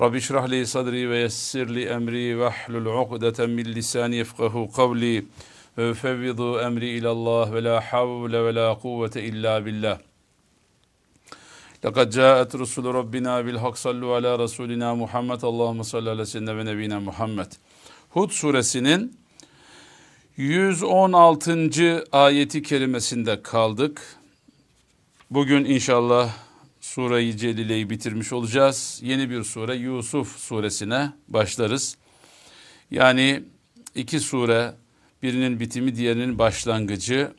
Rabbi şrah li sadri ve yessir li emri ve hlul uqdeten min lisani yefkahu kavli ve fevvidu emri ilallah ve la havle ve la kuvvete illa billah. Caet Resulü Rabbina bil hak sallu ala Resulina Muhammed. Allahümme salli ala seyyidina ve nebina Muhammed. Hud suresinin 116. ayeti kerimesinde kaldık. Bugün inşallah Sure-i Celile'yi bitirmiş olacağız. Yeni bir sure Yusuf suresine başlarız. Yani iki sure birinin bitimi diğerinin başlangıcı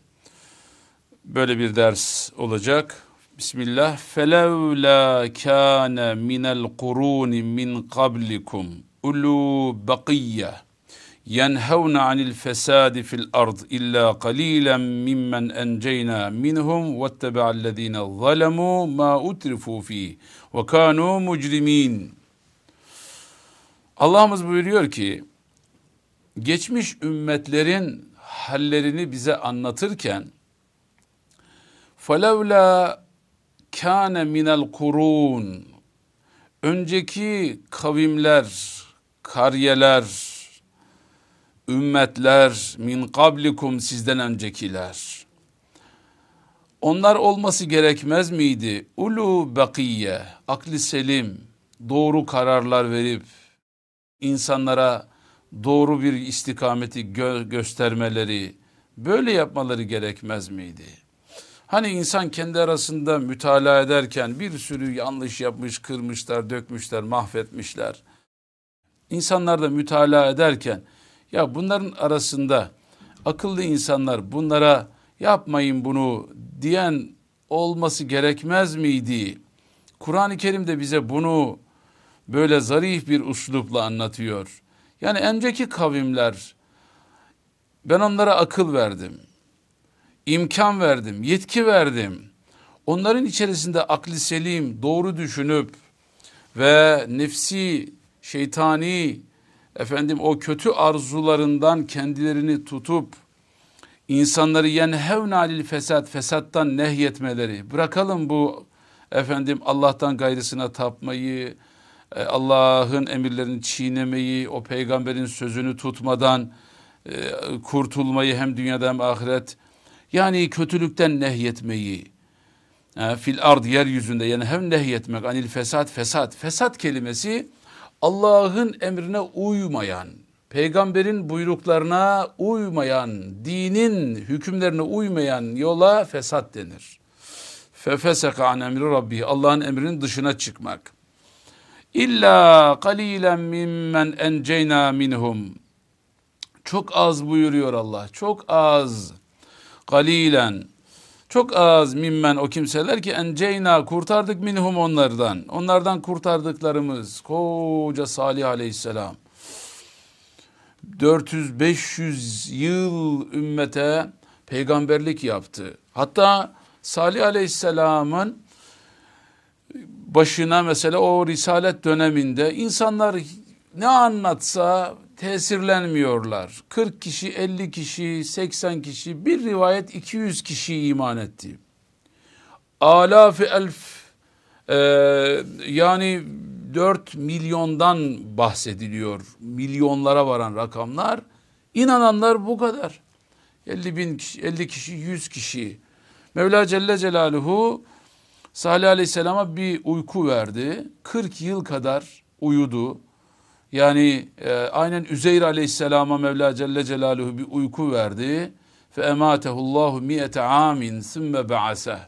böyle bir ders olacak. Bismillah. Felevla kana minel kuruni min qablikum ulu baqiyye ينهون عن الفساد في الأرض إلا قليلا ممن أنجينا منهم واتبع الذين ظلموا ما أترفوا فيه وكانوا مجرمين Allah'ımız buyuruyor ki geçmiş ümmetlerin hallerini bize anlatırken فَلَوْلَا كَانَ مِنَ الْقُرُونَ Önceki kavimler, kariyeler, ümmetler min kablikum sizden öncekiler. Onlar olması gerekmez miydi? Ulu bakiye, akli selim, doğru kararlar verip insanlara doğru bir istikameti gö göstermeleri, böyle yapmaları gerekmez miydi? Hani insan kendi arasında mütalaa ederken bir sürü yanlış yapmış, kırmışlar, dökmüşler, mahvetmişler. İnsanlar da mütalaa ederken ya bunların arasında akıllı insanlar bunlara yapmayın bunu diyen olması gerekmez miydi? Kur'an-ı Kerim de bize bunu böyle zarif bir uslupla anlatıyor. Yani önceki kavimler ben onlara akıl verdim. imkan verdim, yetki verdim. Onların içerisinde akli selim, doğru düşünüp ve nefsi, şeytani efendim o kötü arzularından kendilerini tutup insanları yenhevne alil fesat fesattan nehyetmeleri. Bırakalım bu efendim Allah'tan gayrısına tapmayı e, Allah'ın emirlerini çiğnemeyi o peygamberin sözünü tutmadan e, kurtulmayı hem dünyada hem ahiret. Yani kötülükten nehyetmeyi. Fil ard yeryüzünde yani hem nehyetmek anil fesat fesat fesat kelimesi Allah'ın emrine uymayan, peygamberin buyruklarına uymayan, dinin hükümlerine uymayan yola fesat denir. Fefeseka an emri rabbi Allah'ın emrinin dışına çıkmak. İlla kalilen mimmen enceyna minhum. Çok az buyuruyor Allah. Çok az. Kalilen çok az mimmen o kimseler ki enceyna kurtardık minhum onlardan. Onlardan kurtardıklarımız koca Salih aleyhisselam. 400-500 yıl ümmete peygamberlik yaptı. Hatta Salih aleyhisselamın başına mesela o risalet döneminde insanlar ne anlatsa tesirlenmiyorlar. 40 kişi, 50 kişi, 80 kişi, bir rivayet 200 kişi iman etti. Alaf elf e, yani 4 milyondan bahsediliyor. Milyonlara varan rakamlar. İnananlar bu kadar. 50 bin kişi, 50 kişi, 100 kişi. Mevla Celle Celaluhu Salih Aleyhisselam'a bir uyku verdi. 40 yıl kadar uyudu. Yani e, aynen Üzeyr aleyhisselama Mevla Celle Celaluhu bir uyku verdi. Fe ematehullahu miyete amin sümme ba'aseh.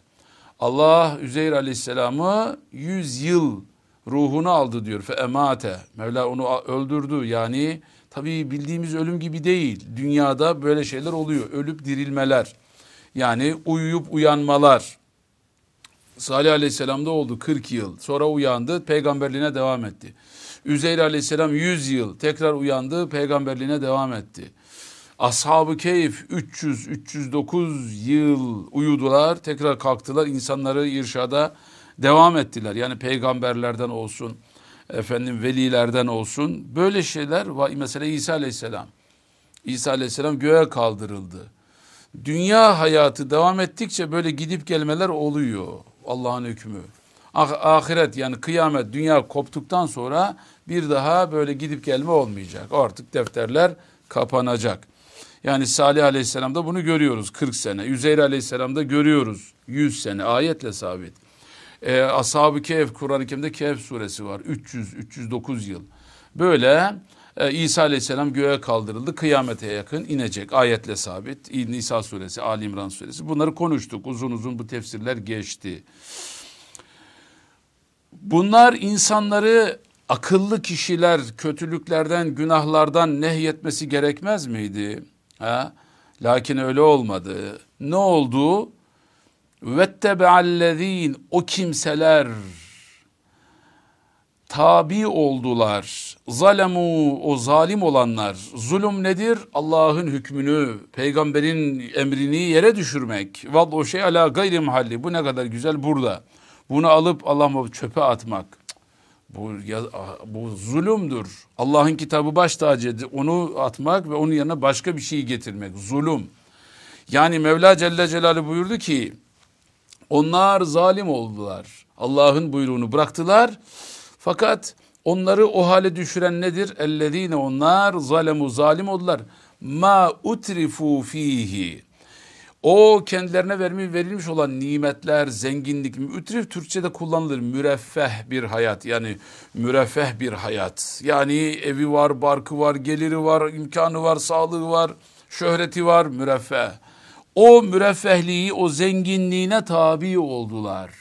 Allah Üzeyr aleyhisselamı yüz yıl ruhunu aldı diyor. Emate. Mevla onu öldürdü. Yani tabii bildiğimiz ölüm gibi değil. Dünyada böyle şeyler oluyor. Ölüp dirilmeler. Yani uyuyup uyanmalar. Salih aleyhisselamda oldu 40 yıl. Sonra uyandı peygamberliğine devam etti. Üzeyr aleyhisselam 100 yıl tekrar uyandı peygamberliğine devam etti. Ashab-ı Keyf 300-309 yıl uyudular. Tekrar kalktılar. insanları irşada devam ettiler. Yani peygamberlerden olsun, efendim velilerden olsun. Böyle şeyler. Mesela İsa Aleyhisselam. İsa Aleyhisselam göğe kaldırıldı. Dünya hayatı devam ettikçe böyle gidip gelmeler oluyor. Allah'ın hükmü. Ah, ahiret yani kıyamet dünya koptuktan sonra bir daha böyle gidip gelme olmayacak. Artık defterler kapanacak. Yani Salih Aleyhisselam'da bunu görüyoruz 40 sene. Üzeyr Aleyhisselam'da görüyoruz 100 sene ayetle sabit. Ee, Ashab-ı Kehf Kur'an-ı Kerim'de Kehf suresi var 300-309 yıl. Böyle e, İsa Aleyhisselam göğe kaldırıldı kıyamete yakın inecek ayetle sabit. Nisa suresi Ali İmran suresi bunları konuştuk uzun uzun bu tefsirler geçti. Bunlar insanları akıllı kişiler kötülüklerden, günahlardan nehyetmesi gerekmez miydi? Ha? Lakin öyle olmadı. Ne oldu? Vettebe'allezîn o kimseler tabi oldular. Zalemu o zalim olanlar. Zulüm nedir? Allah'ın hükmünü, peygamberin emrini yere düşürmek. Vad o şey ala gayri mahalli. Bu ne kadar güzel burada. Bunu alıp Allah'ıma çöpe atmak. Bu, ya, bu zulümdür. Allah'ın kitabı baş tacıdır. Onu atmak ve onun yanına başka bir şey getirmek. Zulüm. Yani Mevla Celle Celaluhu buyurdu ki onlar zalim oldular. Allah'ın buyruğunu bıraktılar. Fakat onları o hale düşüren nedir? Ellezine onlar zalemu zalim oldular. Ma utrifu fihi. O kendilerine vermiş, verilmiş olan nimetler, zenginlik, mütrif Türkçe'de kullanılır. Müreffeh bir hayat yani müreffeh bir hayat. Yani evi var, barkı var, geliri var, imkanı var, sağlığı var, şöhreti var, müreffeh. O müreffehliği, o zenginliğine tabi oldular.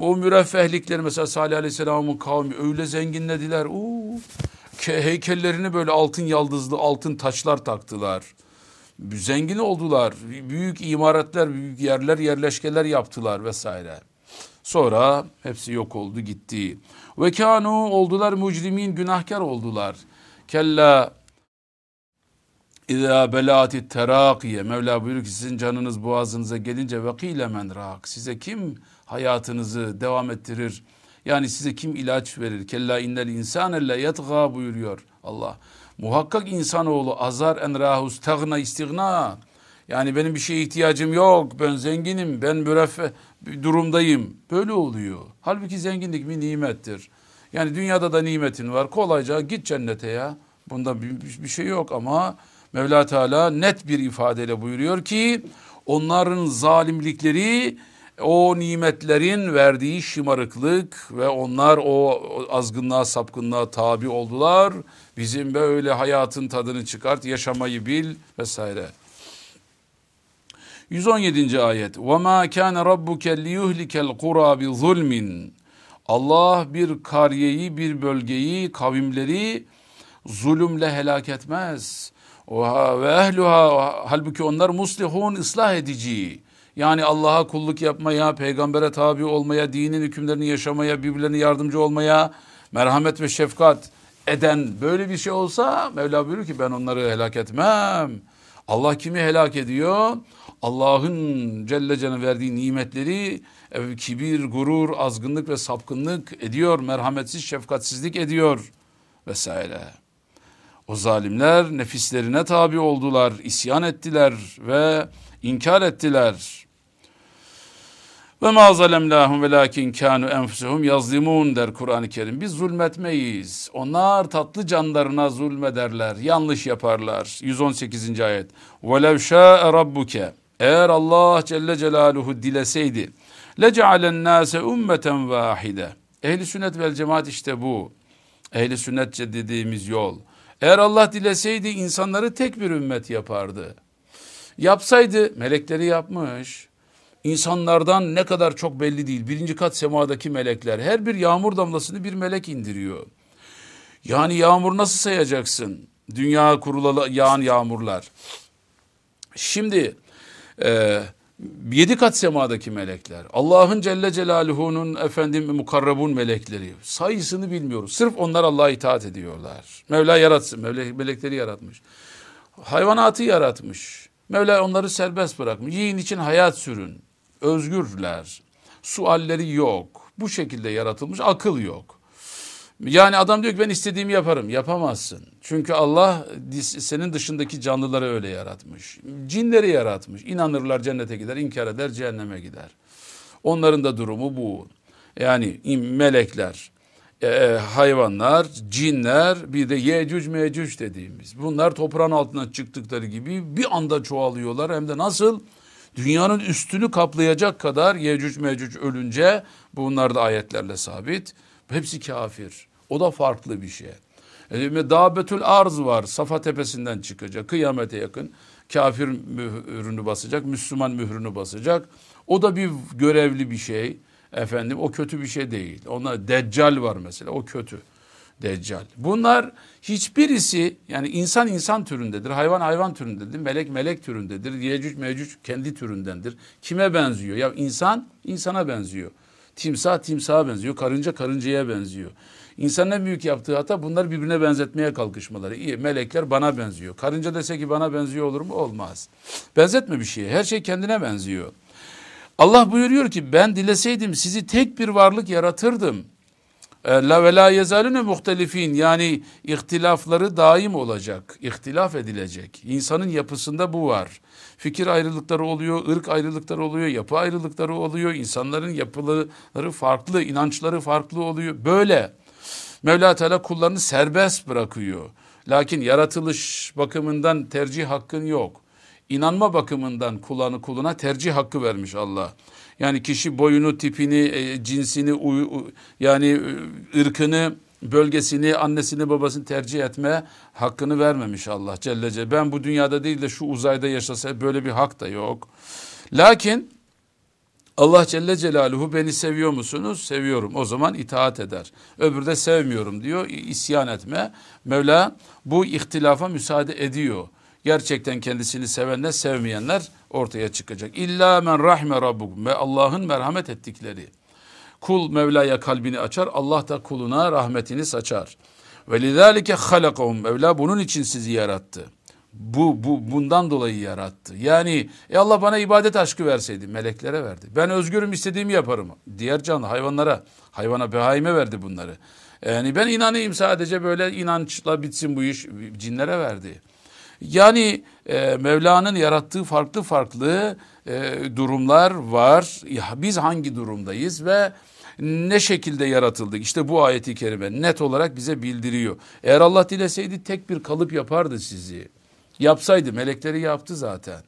O müreffehlikleri mesela Salih Aleyhisselam'ın kavmi öyle zenginlediler. Uu, heykellerini böyle altın yaldızlı altın taçlar taktılar zengin oldular. Büyük imaretler, büyük yerler, yerleşkeler yaptılar vesaire. Sonra hepsi yok oldu gitti. Ve kanu oldular mucrimin günahkar oldular. Kella İzâ belâti terâkiye. Mevla buyuruyor ki sizin canınız boğazınıza gelince vekîle men râk. Size kim hayatınızı devam ettirir? Yani size kim ilaç verir? Kella innel insâne le yetgâ buyuruyor Allah. Muhakkak insanoğlu azar enrahus tagna istigna. Yani benim bir şeye ihtiyacım yok. Ben zenginim. Ben müreffeh bir durumdayım. Böyle oluyor. Halbuki zenginlik bir nimettir. Yani dünyada da nimetin var. Kolayca git cennete ya. Bunda bir, bir şey yok ama Mevla Teala net bir ifadeyle buyuruyor ki onların zalimlikleri o nimetlerin verdiği şımarıklık ve onlar o azgınlığa sapkınlığa tabi oldular. Bizim böyle hayatın tadını çıkart, yaşamayı bil vesaire. 117. ayet. Ve ma kana rabbuke liyuhlikel qura bi zulmin. Allah bir kariyeyi, bir bölgeyi, kavimleri zulümle helak etmez. Oha ve ehluha halbuki onlar muslihun ıslah edici. Yani Allah'a kulluk yapmaya, peygambere tabi olmaya, dinin hükümlerini yaşamaya, birbirlerine yardımcı olmaya, merhamet ve şefkat eden böyle bir şey olsa Mevla buyuruyor ki ben onları helak etmem. Allah kimi helak ediyor? Allah'ın Celle Celle'ne verdiği nimetleri kibir, gurur, azgınlık ve sapkınlık ediyor. Merhametsiz, şefkatsizlik ediyor vesaire. O zalimler nefislerine tabi oldular, isyan ettiler ve inkar ettiler. Ve ma zalemnahum velakin kanu enfusuhum yazlimun der Kur'an-ı Kerim. Biz zulmetmeyiz. Onlar tatlı canlarına zulmederler. Yanlış yaparlar. 118. ayet. Velev şa'e rabbuke. Eğer Allah Celle Celaluhu dileseydi. Leca'alen nase ummeten vahide. Ehli sünnet vel cemaat işte bu. Ehli sünnetçe dediğimiz yol. Eğer Allah dileseydi insanları tek bir ümmet yapardı. Yapsaydı melekleri yapmış. İnsanlardan ne kadar çok belli değil. Birinci kat semadaki melekler. Her bir yağmur damlasını bir melek indiriyor. Yani yağmur nasıl sayacaksın? Dünya kurulalı yağan yağmurlar. Şimdi e, yedi kat semadaki melekler. Allah'ın Celle Celaluhu'nun efendim mukarrabun melekleri. Sayısını bilmiyoruz. Sırf onlar Allah'a itaat ediyorlar. Mevla yaratsın. Mevla melekleri yaratmış. Hayvanatı yaratmış. Mevla onları serbest bırakmış. Yiyin için hayat sürün. Özgürler. Sualleri yok. Bu şekilde yaratılmış. Akıl yok. Yani adam diyor ki ben istediğimi yaparım. Yapamazsın. Çünkü Allah senin dışındaki canlıları öyle yaratmış. Cinleri yaratmış. İnanırlar cennete gider, inkar eder cehenneme gider. Onların da durumu bu. Yani melekler, e, hayvanlar, cinler, bir de yecüc mecüc dediğimiz. Bunlar toprağın altına çıktıkları gibi bir anda çoğalıyorlar. Hem de nasıl? Dünyanın üstünü kaplayacak kadar yecüc mecüc ölünce bunlar da ayetlerle sabit. Hepsi kafir. O da farklı bir şey. E, Dabetül arz var. Safa tepesinden çıkacak. Kıyamete yakın. Kafir mührünü basacak. Müslüman mührünü basacak. O da bir görevli bir şey. Efendim o kötü bir şey değil. Ona deccal var mesela. O kötü. Deccal. Bunlar hiçbirisi yani insan insan türündedir. Hayvan hayvan türündedir. Melek melek türündedir. Yecüc mecüc kendi türündendir. Kime benziyor? Ya insan insana benziyor. Timsah timsaha benziyor. Karınca karıncaya benziyor. İnsanın en büyük yaptığı hata bunlar birbirine benzetmeye kalkışmaları. İyi melekler bana benziyor. Karınca dese ki bana benziyor olur mu? Olmaz. Benzetme bir şeye. Her şey kendine benziyor. Allah buyuruyor ki ben dileseydim sizi tek bir varlık yaratırdım. E, la ve yezalune muhtelifin yani ihtilafları daim olacak, ihtilaf edilecek. İnsanın yapısında bu var. Fikir ayrılıkları oluyor, ırk ayrılıkları oluyor, yapı ayrılıkları oluyor. İnsanların yapıları farklı, inançları farklı oluyor. Böyle Mevla Teala kullarını serbest bırakıyor. Lakin yaratılış bakımından tercih hakkın yok inanma bakımından kulağını kuluna tercih hakkı vermiş Allah. Yani kişi boyunu, tipini, e, cinsini, yani e, ırkını, bölgesini, annesini, babasını tercih etme hakkını vermemiş Allah Celle Celle. Ben bu dünyada değil de şu uzayda yaşasa böyle bir hak da yok. Lakin Allah Celle Celaluhu beni seviyor musunuz? Seviyorum. O zaman itaat eder. Öbürü de sevmiyorum diyor. İsyan etme. Mevla bu ihtilafa müsaade ediyor gerçekten kendisini sevenler sevmeyenler ortaya çıkacak. İlla men rahme rabbuk ve Allah'ın merhamet ettikleri. Kul Mevla'ya kalbini açar, Allah da kuluna rahmetini saçar. Ve lidalike halakahum Mevla bunun için sizi yarattı. Bu, bu bundan dolayı yarattı. Yani e Allah bana ibadet aşkı verseydi meleklere verdi. Ben özgürüm istediğimi yaparım. Diğer canlı hayvanlara, hayvana behaime verdi bunları. Yani ben inanayım sadece böyle inançla bitsin bu iş cinlere verdi. Yani e, Mevla'nın yarattığı farklı farklı e, durumlar var. Ya, biz hangi durumdayız ve ne şekilde yaratıldık? İşte bu ayeti kerime net olarak bize bildiriyor. Eğer Allah dileseydi tek bir kalıp yapardı sizi. Yapsaydı melekleri yaptı zaten.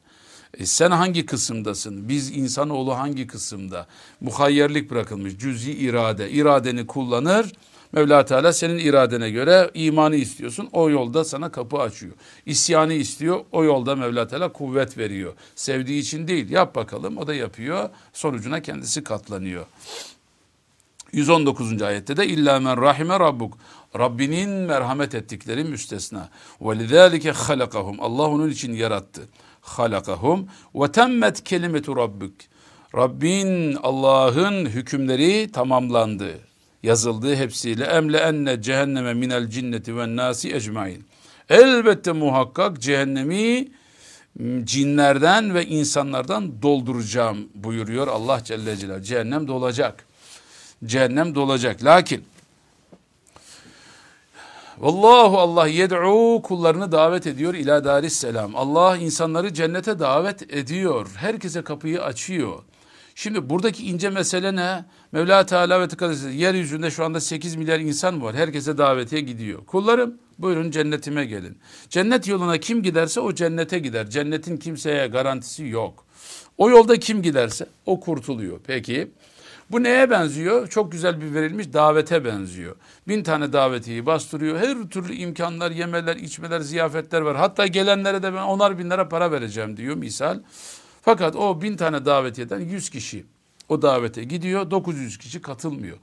E sen hangi kısımdasın? Biz insanoğlu hangi kısımda? Muhayyerlik bırakılmış. Cüzi irade. İradeni kullanır Mevla Teala senin iradene göre imanı istiyorsun. O yolda sana kapı açıyor. İsyanı istiyor. O yolda Mevla Teala kuvvet veriyor. Sevdiği için değil. Yap bakalım. O da yapıyor. Sonucuna kendisi katlanıyor. 119. ayette de illa men rahime rabbuk. Rabbinin merhamet ettikleri müstesna. Ve lizalike halakahum. Allah onun için yarattı. Halakahum ve temmet kelimetu rabbuk. Rabbin Allah'ın hükümleri tamamlandı yazıldığı hepsiyle emle enne cehenneme minel cinneti ve nasi ecmain. Elbette muhakkak cehennemi cinlerden ve insanlardan dolduracağım buyuruyor Allah Celle Celaluhu. Cehennem dolacak. Cehennem dolacak. Lakin Vallahu Allah yed'u kullarını davet ediyor ila daris selam. Allah insanları cennete davet ediyor. Herkese kapıyı açıyor. Şimdi buradaki ince mesele ne? Mevla Teala ve edin. Yeryüzünde şu anda 8 milyar insan var. Herkese davetiye gidiyor. Kullarım buyurun cennetime gelin. Cennet yoluna kim giderse o cennete gider. Cennetin kimseye garantisi yok. O yolda kim giderse o kurtuluyor. Peki bu neye benziyor? Çok güzel bir verilmiş davete benziyor. Bin tane davetiyi bastırıyor. Her türlü imkanlar, yemeler, içmeler, ziyafetler var. Hatta gelenlere de ben onar bin lira para vereceğim diyor misal. Fakat o bin tane davetiyeden yüz kişi o davete gidiyor. 900 kişi katılmıyor.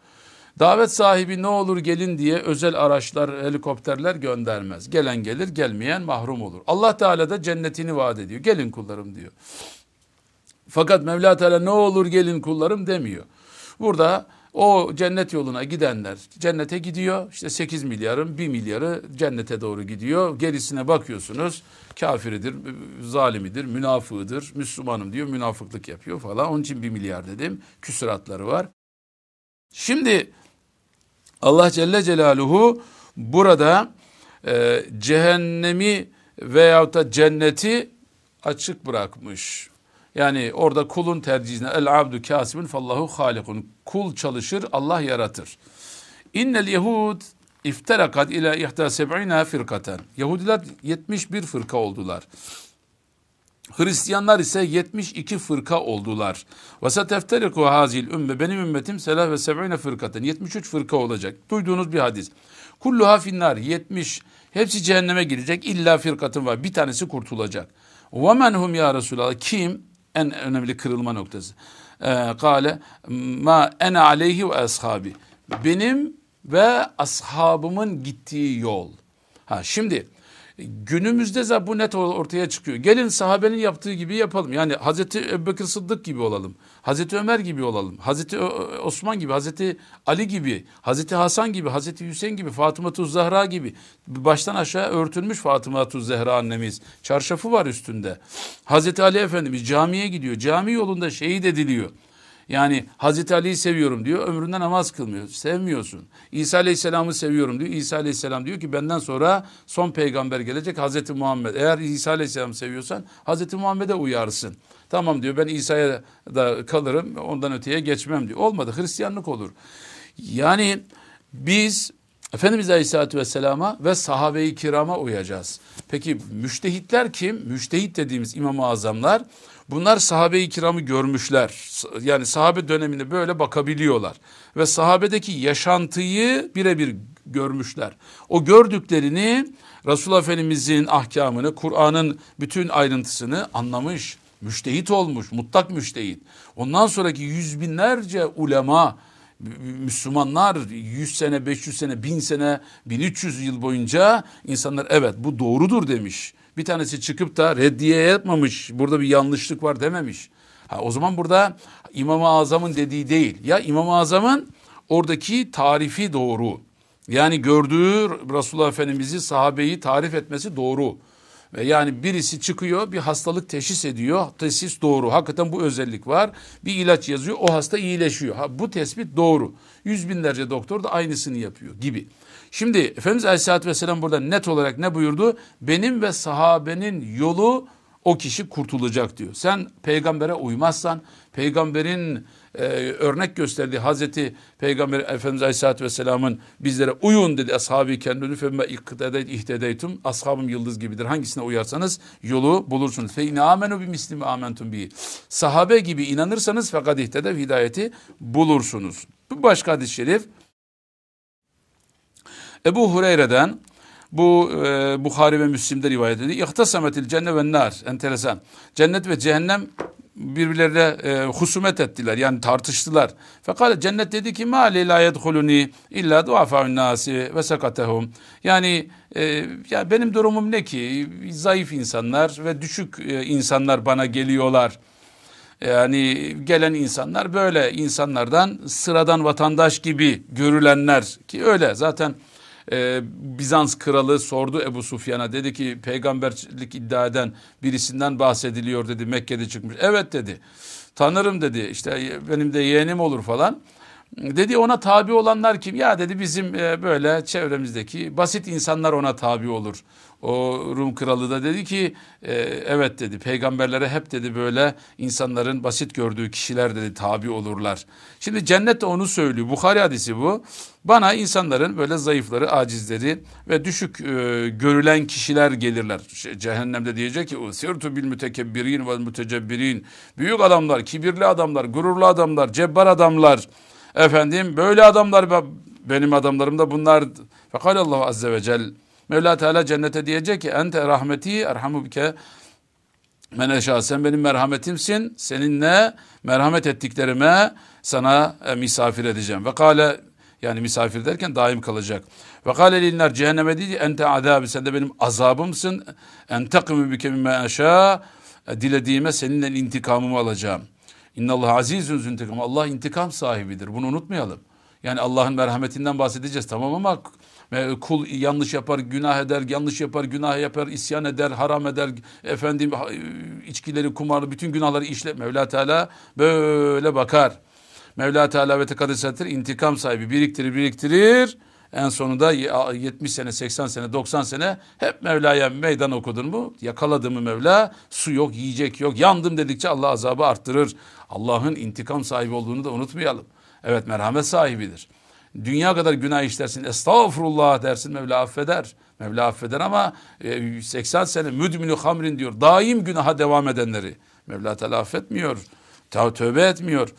Davet sahibi ne olur gelin diye özel araçlar, helikopterler göndermez. Gelen gelir, gelmeyen mahrum olur. Allah Teala da cennetini vaat ediyor. Gelin kullarım diyor. Fakat Mevla Teala ne olur gelin kullarım demiyor. Burada O cennet yoluna gidenler cennete gidiyor. İşte 8 milyarın 1 milyarı cennete doğru gidiyor. Gerisine bakıyorsunuz kafiridir, zalimidir, münafığıdır, Müslümanım diyor, münafıklık yapıyor falan. Onun için 1 milyar dedim. Küsuratları var. Şimdi Allah Celle Celaluhu burada e, cehennemi veyahut da cenneti açık bırakmış. Yani orada kulun tercihine el abdu kasibun fallahu halikun. Kul çalışır, Allah yaratır. İnnel yehud ifterakat ila ihta seb'ina firkaten. Yahudiler 71 fırka oldular. Hristiyanlar ise 72 fırka oldular. Ve setefteriku hazil ümme benim ümmetim selah ve seb'ine fırkaten. 73 fırka olacak. Duyduğunuz bir hadis. Kulluha finnar 70 hepsi cehenneme girecek illa firkatın var. Bir tanesi kurtulacak. Ve men hum ya Resulallah kim? En önemli kırılma noktası. Ee, kale ma ene aleyhi ve ashabi. Benim ve ashabımın gittiği yol. Ha şimdi Günümüzde de bu net ortaya çıkıyor. Gelin sahabenin yaptığı gibi yapalım. Yani Hazreti Ebubekir Sıddık gibi olalım. Hazreti Ömer gibi olalım. Hazreti Osman gibi, Hazreti Ali gibi, Hazreti Hasan gibi, Hazreti Hüseyin gibi, Fatıma Tuz Zahra gibi. Baştan aşağı örtülmüş Fatıma Tuz Zahra annemiz. Çarşafı var üstünde. Hazreti Ali Efendimiz camiye gidiyor. Cami yolunda şehit ediliyor. Yani Hazreti Ali'yi seviyorum diyor. Ömründe namaz kılmıyor. Sevmiyorsun. İsa Aleyhisselam'ı seviyorum diyor. İsa Aleyhisselam diyor ki benden sonra son peygamber gelecek Hazreti Muhammed. Eğer İsa Aleyhisselam'ı seviyorsan Hazreti Muhammed'e uyarsın. Tamam diyor ben İsa'ya da kalırım ondan öteye geçmem diyor. Olmadı Hristiyanlık olur. Yani biz Efendimiz Aleyhisselatü Vesselam'a ve sahabe-i kirama uyacağız. Peki müştehitler kim? Müştehit dediğimiz İmam-ı Azamlar bunlar sahabe-i kiramı görmüşler. Yani sahabe döneminde böyle bakabiliyorlar. Ve sahabedeki yaşantıyı birebir görmüşler. O gördüklerini Resulullah Efendimizin ahkamını, Kur'an'ın bütün ayrıntısını anlamış. Müştehit olmuş, mutlak müştehit. Ondan sonraki yüz binlerce ulema, Müslümanlar 100 sene, 500 sene, 1000 sene, 1300 yıl boyunca insanlar evet bu doğrudur demiş. Bir tanesi çıkıp da reddiye yapmamış. Burada bir yanlışlık var dememiş. Ha, o zaman burada İmam-ı Azam'ın dediği değil. Ya İmam-ı Azam'ın oradaki tarifi doğru. Yani gördüğü Resulullah Efendimiz'i sahabeyi tarif etmesi doğru. Yani birisi çıkıyor bir hastalık teşhis ediyor. Teşhis doğru. Hakikaten bu özellik var. Bir ilaç yazıyor o hasta iyileşiyor. Ha, bu tespit doğru. Yüz binlerce doktor da aynısını yapıyor gibi. Şimdi Efendimiz Aleyhisselatü Vesselam burada net olarak ne buyurdu? Benim ve sahabenin yolu o kişi kurtulacak diyor. Sen peygambere uymazsan, peygamberin e, örnek gösterdiği Hazreti Peygamber Efendimiz Aleyhisselatü Vesselam'ın bizlere uyun dedi. Ashab-ı kendini femme ihtedeytum. Ashabım yıldız gibidir. Hangisine uyarsanız yolu bulursunuz. Fe in amenu bi mislimi amentum bi. Sahabe gibi inanırsanız fakat ihtede hidayeti bulursunuz. Bu başka hadis-i şerif. Ebu Hureyre'den bu e, Bukhari ve Müslim'de rivayet ediyor. İhtasametil cennet ve nar. Enteresan. Cennet ve cehennem birbirlerine e, husumet ettiler. Yani tartıştılar. Fakat cennet dedi ki ma la yedhuluni illa duafa'un nasi ve sakatehum. Yani e, ya benim durumum ne ki? Zayıf insanlar ve düşük e, insanlar bana geliyorlar. Yani gelen insanlar böyle insanlardan sıradan vatandaş gibi görülenler ki öyle zaten e, Bizans kralı sordu Ebu Sufyan'a dedi ki peygamberlik iddia eden birisinden bahsediliyor dedi Mekke'de çıkmış. Evet dedi tanırım dedi işte benim de yeğenim olur falan. Dedi ona tabi olanlar kim? Ya dedi bizim e, böyle çevremizdeki basit insanlar ona tabi olur. O Rum kralı da dedi ki e, evet dedi peygamberlere hep dedi böyle insanların basit gördüğü kişiler dedi tabi olurlar. Şimdi cennet de onu söylüyor. Bukhari hadisi bu. Bana insanların böyle zayıfları, acizleri ve düşük e, görülen kişiler gelirler. Cehennemde diyecek ki usirtu bil mütekebbirin ve mütecebbirin. Büyük adamlar, kibirli adamlar, gururlu adamlar, cebbar adamlar Efendim böyle adamlar benim adamlarım da bunlar. Fekalallahu azze ve cel. Mevla Teala cennete diyecek ki ente rahmeti erhamu bike men eşa sen benim merhametimsin. Seninle merhamet ettiklerime sana e, misafir edeceğim. Ve kale yani misafir derken daim kalacak. Ve kâle linler cehenneme dedi ente azabı sen de benim azabımsın. Entekimü bike mimme eşâ dilediğime seninle intikamımı alacağım. İnnallah azizun züntekam. Allah intikam sahibidir. Bunu unutmayalım. Yani Allah'ın merhametinden bahsedeceğiz tamam ama kul yanlış yapar, günah eder, yanlış yapar, günah yapar, isyan eder, haram eder, efendim içkileri, kumarı, bütün günahları işle. Mevla Teala böyle bakar. Mevla Teala ve tekaddesettir intikam sahibi biriktirir biriktirir. En sonunda 70 sene, 80 sene, 90 sene hep Mevla'ya meydan okudun mu? Yakaladı mı Mevla? Su yok, yiyecek yok. Yandım dedikçe Allah azabı arttırır. Allah'ın intikam sahibi olduğunu da unutmayalım. Evet merhamet sahibidir. Dünya kadar günah işlersin. Estağfurullah dersin Mevla affeder. Mevla affeder ama 80 e, sene müdmünü hamrin diyor. Daim günaha devam edenleri. Mevla Teala affetmiyor. Tövbe etmiyor.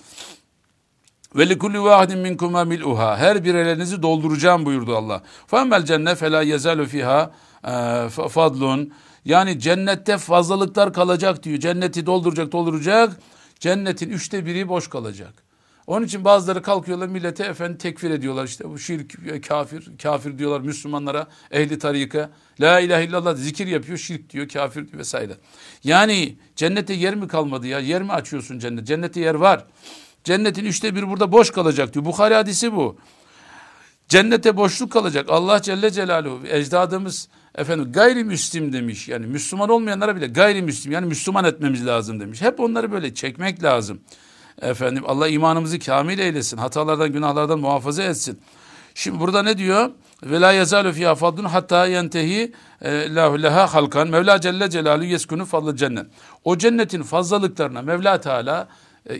Ve likulli vahidin minkuma mil'uha. Her birerlerinizi dolduracağım buyurdu Allah. Femmel cennet fe la yezalu fiha e, fadlun. Yani cennette fazlalıklar kalacak diyor. Cenneti dolduracak dolduracak. Cennetin üçte biri boş kalacak. Onun için bazıları kalkıyorlar millete efendi tekfir ediyorlar işte bu şirk kafir kafir diyorlar Müslümanlara ehli tarika la ilahe illallah zikir yapıyor şirk diyor kafir diyor vesaire. Yani cennete yer mi kalmadı ya yer mi açıyorsun cennet cennete yer var. Cennetin üçte bir burada boş kalacak diyor. Bukhari hadisi bu. Cennete boşluk kalacak. Allah Celle Celaluhu ecdadımız efendim gayrimüslim demiş. Yani Müslüman olmayanlara bile gayrimüslim yani Müslüman etmemiz lazım demiş. Hep onları böyle çekmek lazım. Efendim Allah imanımızı kamil eylesin. Hatalardan, günahlardan muhafaza etsin. Şimdi burada ne diyor? Ve la fiha fadlun hatta yentehi e, lahu leha halkan. Mevla Celle Celaluhu yeskunu fadlı cennet. O cennetin fazlalıklarına Mevla Teala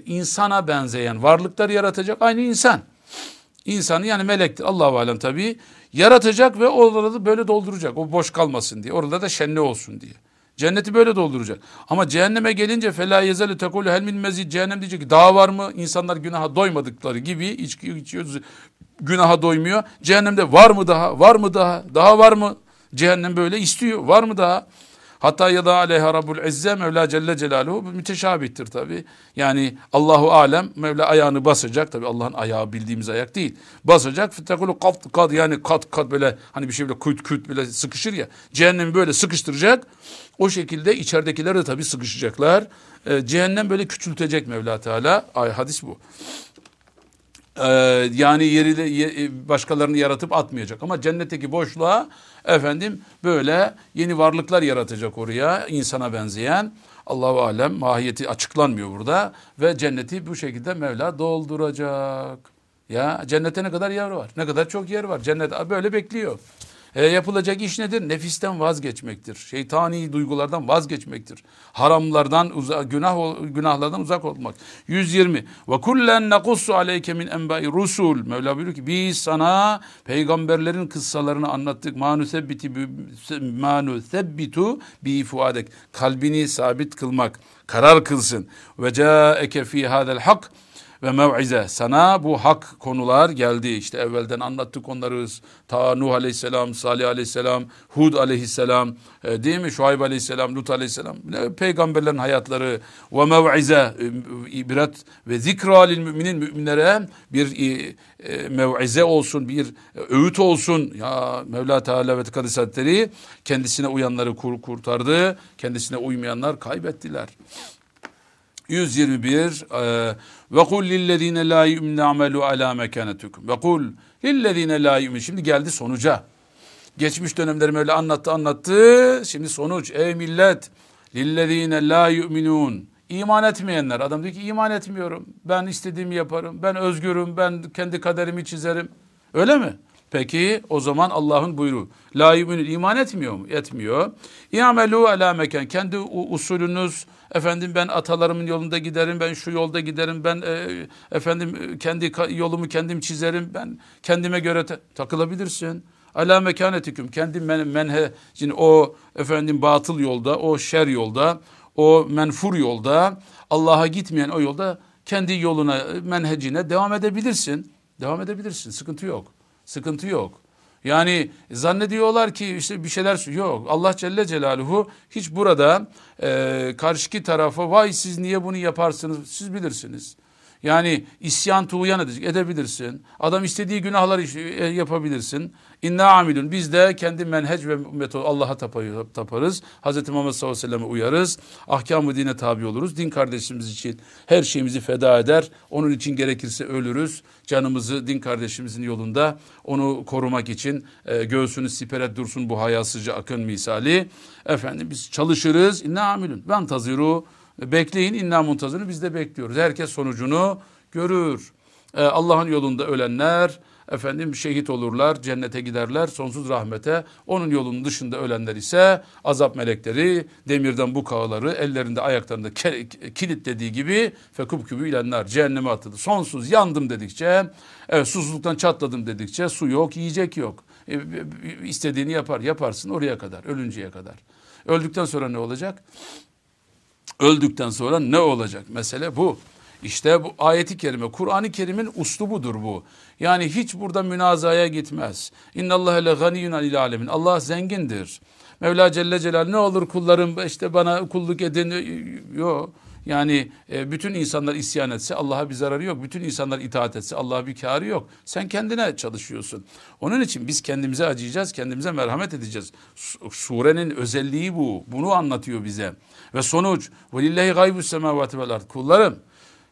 insana benzeyen varlıklar yaratacak. Aynı insan. İnsanı yani melektir. Allahu alem tabii. Yaratacak ve oraları böyle dolduracak. O boş kalmasın diye. Orada da şenli olsun diye. Cenneti böyle dolduracak. Ama cehenneme gelince fela yezelu tekulu hel min mezid cehennem diyecek ki daha var mı? İnsanlar günaha doymadıkları gibi içki içiyoruz günaha doymuyor. Cehennemde var mı daha? Var mı daha? Daha var mı? Cehennem böyle istiyor. Var mı daha? Hatta ya da aleyha Rabbul İzze Mevla Celle Celaluhu müteşabihtir tabi. Yani Allahu Alem Mevla ayağını basacak tabi Allah'ın ayağı bildiğimiz ayak değil. Basacak fetekulu kat kat yani kat kat böyle hani bir şey böyle küt küt böyle sıkışır ya. Cehennemi böyle sıkıştıracak. O şekilde içeridekiler de tabi sıkışacaklar. Ee, cehennem böyle küçültecek Mevla Teala. Ay hadis bu. Ee, yani yeri başkalarını yaratıp atmayacak ama cennetteki boşluğa efendim böyle yeni varlıklar yaratacak oraya insana benzeyen Allahu alem mahiyeti açıklanmıyor burada ve cenneti bu şekilde Mevla dolduracak. Ya cennete ne kadar yer var? Ne kadar çok yer var. Cennet böyle bekliyor. E, yapılacak iş nedir? Nefisten vazgeçmektir. Şeytani duygulardan vazgeçmektir. Haramlardan, uzak, günah günahlardan uzak olmak. 120. Ve kullen nekussu aleyke min enbai rusul. Mevla buyuruyor ki biz sana peygamberlerin kıssalarını anlattık. Manu sebbiti manu sebbitu bi fuadek. Kalbini sabit kılmak, karar kılsın. Ve caeke fi hadel hak ve mev'ize. Sana bu hak konular geldi. İşte evvelden anlattık onları. Ta Nuh aleyhisselam, Salih aleyhisselam, Hud aleyhisselam, e, değil mi? Şuayb aleyhisselam, Lut aleyhisselam. Peygamberlerin hayatları ve mev'ize, e, ibret ve zikra lil müminin müminlere bir e, e, mev'ize olsun, bir öğüt olsun. Ya Mevla Teala ve Tekaddes kendisine uyanları kur, kurtardı. Kendisine uymayanlar kaybettiler. 121 e, ve kul lillezine la yu'minu amelu ala mekanetikum. Ve kul lillezine la yu'minu. Şimdi geldi sonuca. Geçmiş dönemlerim öyle anlattı anlattı. Şimdi sonuç. Ey millet lillezine la yu'minun. İman etmeyenler. Adam diyor ki iman etmiyorum. Ben istediğimi yaparım. Ben özgürüm. Ben kendi kaderimi çizerim. Öyle mi? Peki o zaman Allah'ın buyruğu. La yu'minun iman etmiyor mu? Etmiyor. İ'amelu ala mekan. Kendi usulünüz, Efendim ben atalarımın yolunda giderim, ben şu yolda giderim, ben e, efendim kendi yolumu kendim çizerim, ben kendime göre takılabilirsin. Ala mekanetiküm kendi men menhecin o efendim batıl yolda, o şer yolda, o menfur yolda, Allah'a gitmeyen o yolda kendi yoluna, menhecine devam edebilirsin. Devam edebilirsin. Sıkıntı yok. Sıkıntı yok. Yani zannediyorlar ki işte bir şeyler yok. Allah Celle Celaluhu hiç burada e, karşıki tarafa vay siz niye bunu yaparsınız siz bilirsiniz. Yani isyan tuğyan edebilirsin. Adam istediği günahları e, yapabilirsin. İnna amilun. Biz de kendi menheç ve metod Allah'a taparız. Hz. Muhammed sallallahu aleyhi ve sellem'e uyarız. Ahkam-ı dine tabi oluruz. Din kardeşimiz için her şeyimizi feda eder. Onun için gerekirse ölürüz. Canımızı din kardeşimizin yolunda onu korumak için e, göğsünü siperet dursun bu hayasızca akın misali. Efendim biz çalışırız. İnna amilun. Ben taziru. Bekleyin inna muntazırı biz de bekliyoruz. Herkes sonucunu görür. Ee, Allah'ın yolunda ölenler efendim şehit olurlar, cennete giderler, sonsuz rahmete. Onun yolunun dışında ölenler ise azap melekleri demirden bu kağıları ellerinde ayaklarında kilitlediği gibi fekup kübü ilenler cehenneme atıldı. Sonsuz yandım dedikçe, evet susuzluktan çatladım dedikçe su yok, yiyecek yok. E, istediğini yapar, yaparsın oraya kadar, ölünceye kadar. Öldükten sonra ne olacak? Öldükten sonra ne olacak? Mesele bu. İşte bu ayeti kerime, Kur'an-ı Kerim'in uslubudur bu. Yani hiç burada münazaya gitmez. İnna Allah le ganiyyun anil alemin. Allah zengindir. Mevla Celle Celal ne olur kullarım işte bana kulluk edin. Yok. Yani e, bütün insanlar isyan etse Allah'a bir zararı yok. Bütün insanlar itaat etse Allah'a bir kârı yok. Sen kendine çalışıyorsun. Onun için biz kendimize acıyacağız, kendimize merhamet edeceğiz. Su- Surenin özelliği bu. Bunu anlatıyor bize. Ve sonuç velillahi gaybus semavati vel ard. Kullarım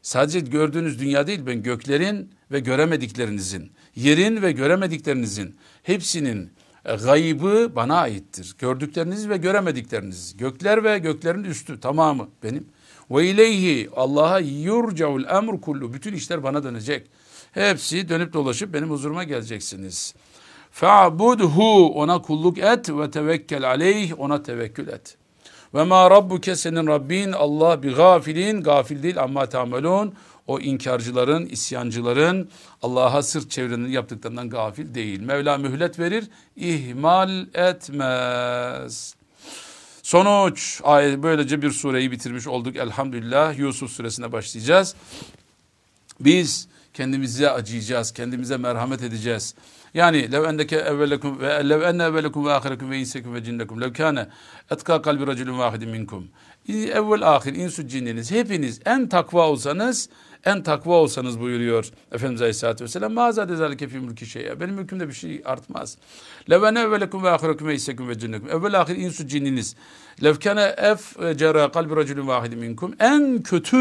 sadece gördüğünüz dünya değil ben göklerin ve göremediklerinizin, yerin ve göremediklerinizin hepsinin e, gaybı bana aittir. Gördükleriniz ve göremedikleriniz. Gökler ve göklerin üstü tamamı benim. Ve ileyhi Allah'a yurcaul emr kullu. Bütün işler bana dönecek. Hepsi dönüp dolaşıp benim huzuruma geleceksiniz. Fa'budhu ona kulluk et ve tevekkel aleyh ona tevekkül et. Ve ma rabbuke senin Rabbin Allah bi gafilin gafil değil amma tamelun o inkarcıların, isyancıların Allah'a sırt çevrenin yaptıklarından gafil değil. Mevla mühlet verir, ihmal etmez. Sonuç, ayet böylece bir sureyi bitirmiş olduk elhamdülillah. Yusuf suresine başlayacağız. Biz kendimize acıyacağız, kendimize merhamet edeceğiz. Yani lev endeke evvelekum ve lev enne evvelekum ve ahirekum ve insekum ve cinnekum lev kâne etka kalbi raculun vahidin minkum. Evvel ahir insu cinniniz hepiniz en takva olsanız en takva olsanız buyuruyor Efendimiz Aleyhisselatü Vesselam. Mâzâ dezâlike fî mülki şey'e. Benim hükümde bir şey artmaz. Lev enne evvelekum ve ahirekum ve insekum ve cinnekum. Evvel ahir insu cinniniz. Lev kâne ef cerâ kalbi raculun vahidin minkum. En kötü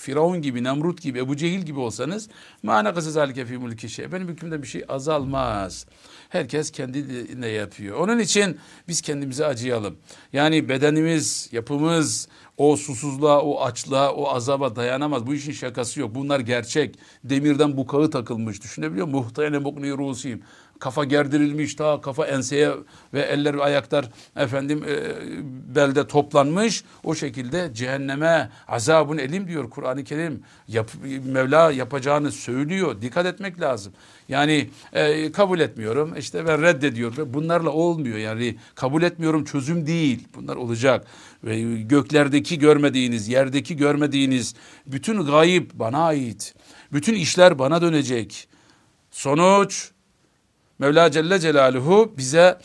Firavun gibi, Nemrut gibi, Ebu Cehil gibi olsanız mana kısız halike fi mulki şey. Benim hükümde bir şey azalmaz. Herkes kendine yapıyor. Onun için biz kendimize acıyalım. Yani bedenimiz, yapımız o susuzluğa, o açlığa, o azaba dayanamaz. Bu işin şakası yok. Bunlar gerçek. Demirden bukağı takılmış. Düşünebiliyor musun? Muhtayene mukni rusiyim kafa gerdirilmiş ta kafa enseye ve eller ve ayaklar efendim e, belde toplanmış. O şekilde cehenneme azabun elim diyor Kur'an-ı Kerim. Yap, Mevla yapacağını söylüyor. Dikkat etmek lazım. Yani e, kabul etmiyorum. İşte ben reddediyorum bunlarla olmuyor. Yani kabul etmiyorum çözüm değil. Bunlar olacak. Ve göklerdeki görmediğiniz yerdeki görmediğiniz bütün gayip bana ait. Bütün işler bana dönecek. Sonuç Mevla Celle Celaluhu bize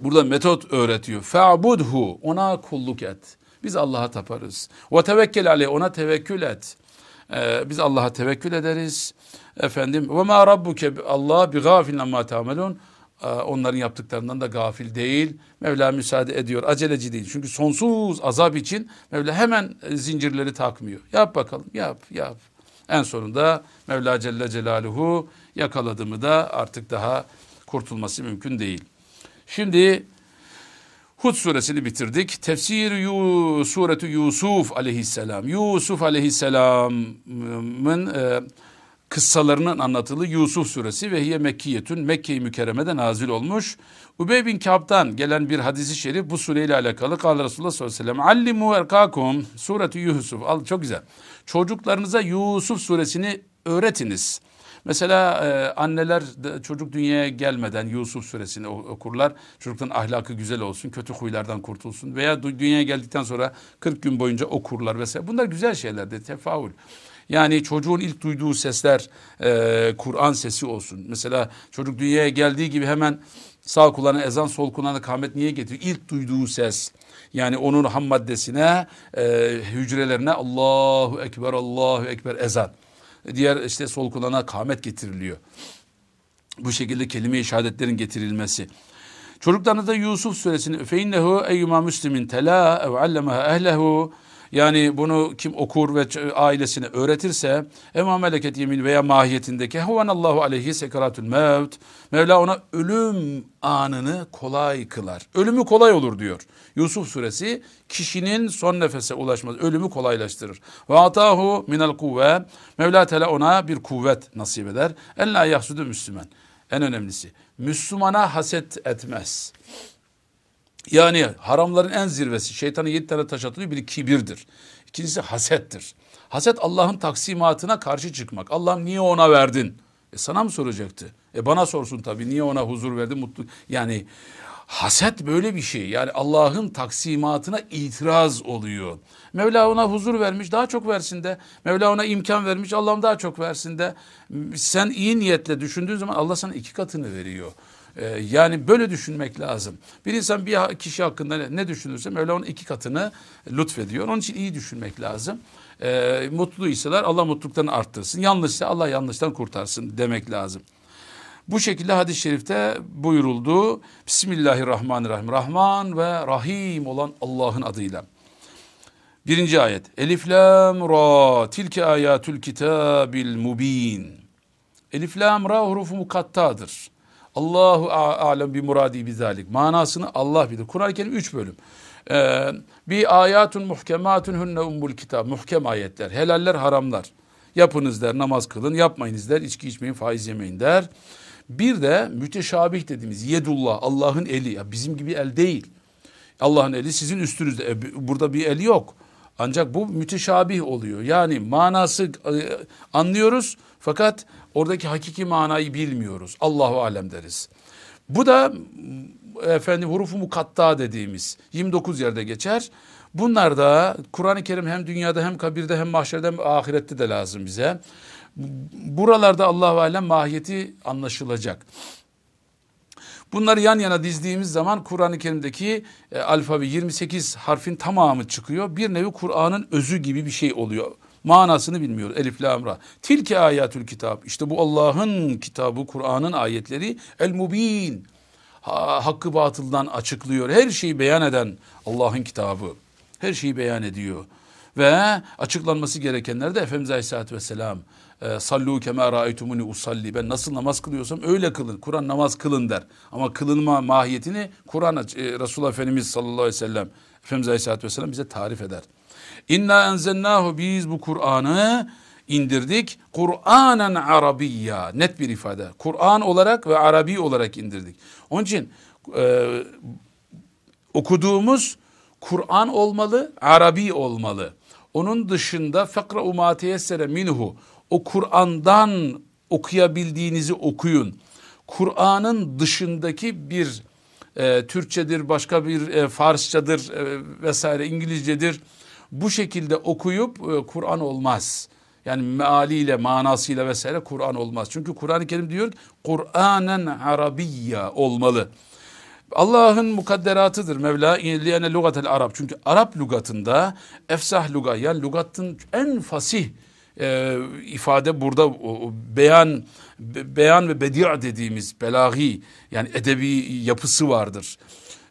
burada metot öğretiyor. Fa'budhu ona kulluk et. Biz Allah'a taparız. Ve tevekkel aleyh ona tevekkül et. Ee, biz Allah'a tevekkül ederiz. Efendim ve ma rabbuke Allah bi gafilin amma tamelun. Ee, onların yaptıklarından da gafil değil. Mevla müsaade ediyor. Aceleci değil. Çünkü sonsuz azap için Mevla hemen zincirleri takmıyor. Yap bakalım yap yap. En sonunda Mevla Celle Celaluhu yakaladı mı da artık daha kurtulması mümkün değil. Şimdi Hud suresini bitirdik. Tefsir yu, sureti Yusuf aleyhisselam. Yusuf aleyhisselamın e, kıssalarının anlatıldığı Yusuf suresi ve hiye Mekkiyetün Mekke-i Mükerreme'de nazil olmuş. Ubey bin Kab'dan gelen bir hadisi şerif bu sureyle alakalı. Kâle Resulullah sallallahu aleyhi ve sellem. Allimu erkakum sureti Yusuf. Al, çok güzel. Çocuklarınıza Yusuf suresini öğretiniz. Mesela e, anneler de, çocuk dünyaya gelmeden Yusuf suresini okurlar. Çocukların ahlakı güzel olsun, kötü huylardan kurtulsun. Veya dünyaya geldikten sonra 40 gün boyunca okurlar vesaire. Bunlar güzel şeylerdir, tefaül. Yani çocuğun ilk duyduğu sesler e, Kur'an sesi olsun. Mesela çocuk dünyaya geldiği gibi hemen Sağ kulağına ezan, sol kulağına kamet niye getiriyor? İlk duyduğu ses. Yani onun ham maddesine, e, hücrelerine Allahu Ekber, Allahu Ekber ezan. Diğer işte sol kulağına kamet getiriliyor. Bu şekilde kelime-i şehadetlerin getirilmesi. Çocuklarına da Yusuf suresini feinnehu eyyuma muslimin tela ev allemaha ehlehu yani bunu kim okur ve ailesine öğretirse ema meleket yemin veya mahiyetindeki huvenallahu aleyhi sekaratul mevt Mevla ona ölüm anını kolay kılar. Ölümü kolay olur diyor. Yusuf suresi kişinin son nefese ulaşması ölümü kolaylaştırır. Ve atahu minel kuvve Mevla Teala ona bir kuvvet nasip eder. En la yahsudu Müslüman. En önemlisi Müslümana haset etmez. Yani haramların en zirvesi şeytanın yedi tane taş atılıyor. Biri kibirdir. İkincisi hasettir. Haset Allah'ın taksimatına karşı çıkmak. Allah'ım niye ona verdin? E sana mı soracaktı? E bana sorsun tabii niye ona huzur verdin mutlu. Yani haset böyle bir şey. Yani Allah'ın taksimatına itiraz oluyor. Mevla ona huzur vermiş daha çok versin de. Mevla ona imkan vermiş Allah'ım daha çok versin de. Sen iyi niyetle düşündüğün zaman Allah sana iki katını veriyor. Ee, yani böyle düşünmek lazım. Bir insan bir kişi hakkında ne düşünürse Mevla onun iki katını lütfediyor. Onun için iyi düşünmek lazım. Ee, mutluysalar Allah mutluluklarını arttırsın. Yanlışsa Allah yanlıştan kurtarsın demek lazım. Bu şekilde hadis-i şerifte buyuruldu. Bismillahirrahmanirrahim. Rahman ve Rahim olan Allah'ın adıyla. Birinci ayet. Elif lam ra tilke ayatül kitabil mubin. Elif lam ra hurufu mukattadır. Allahu alem bi muradi bizalik. Manasını Allah bilir. Kur'an-ı Kerim 3 bölüm. Ee, bir ayatun muhkematun hunne ummul kitab. Muhkem ayetler. Helaller, haramlar. Yapınız der, namaz kılın. Yapmayınız der, içki içmeyin, faiz yemeyin der. Bir de müteşabih dediğimiz yedullah, Allah'ın eli. Ya bizim gibi el değil. Allah'ın eli sizin üstünüzde. E, burada bir el yok. Ancak bu müteşabih oluyor. Yani manası e, anlıyoruz fakat oradaki hakiki manayı bilmiyoruz. Allahu alem deriz. Bu da efendim hurufu mukatta dediğimiz 29 yerde geçer. Bunlar da Kur'an-ı Kerim hem dünyada hem kabirde hem mahşerde hem ahirette de lazım bize. Buralarda Allahu alem mahiyeti anlaşılacak. Bunları yan yana dizdiğimiz zaman Kur'an-ı Kerim'deki e, alfabe 28 harfin tamamı çıkıyor. Bir nevi Kur'an'ın özü gibi bir şey oluyor. Manasını bilmiyor. Elif la ra. Tilke ayatül kitap. İşte bu Allah'ın kitabı, Kur'an'ın ayetleri el mubin. Ha, hakkı batıldan açıklıyor. Her şeyi beyan eden Allah'ın kitabı. Her şeyi beyan ediyor. Ve açıklanması gerekenler de Efendimiz Aleyhisselatü Vesselam sallu kema ra'aytumuni usalli ben nasıl namaz kılıyorsam öyle kılın. Kur'an namaz kılın der. Ama kılınma mahiyetini Kur'an e, Resulullah Efendimiz sallallahu aleyhi ve sellem Efendimiz Aleyhisselatü Vesselam bize tarif eder. İnna enzennahu biz bu Kur'an'ı indirdik. Kur'anen Arabiyya net bir ifade. Kur'an olarak ve Arabi olarak indirdik. Onun için e, okuduğumuz Kur'an olmalı, Arabi olmalı. Onun dışında fekra ma teyessere minhu o Kur'an'dan okuyabildiğinizi okuyun. Kur'an'ın dışındaki bir e, Türkçedir, başka bir e, Farsçadır e, vesaire İngilizcedir. Bu şekilde okuyup e, Kur'an olmaz. Yani mealiyle, manasıyla vesaire Kur'an olmaz. Çünkü Kur'an-ı Kerim diyor Kur'anen Arabiyya olmalı. Allah'ın mukadderatıdır Mevla liyene lugatel Arap. Çünkü Arap lugatında efsah luga yani lugatın en fasih e, ifade burada o, beyan beyan ve bedia dediğimiz belahi yani edebi yapısı vardır.